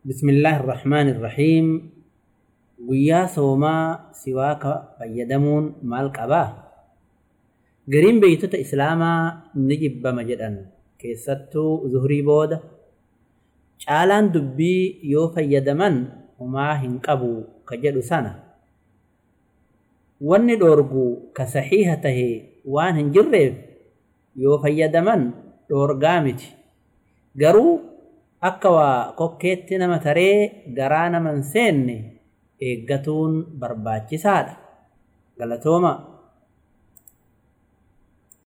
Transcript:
بسم الله الرحمن الرحيم ويا سوما سواك فيدمون مال قبا قرين بيتوت إسلاما نجب مجدن كيستو caalaan dubbii yoo fayyadaman homaa hin qabu ka jedhu sana wanni dhoorgu ka saxiiha tahe waan hin jirreef yoo fayyadaman akka waa kokkeetti nama taree garaa nama hin seenne eeggatuun barbaachisaadha galatooma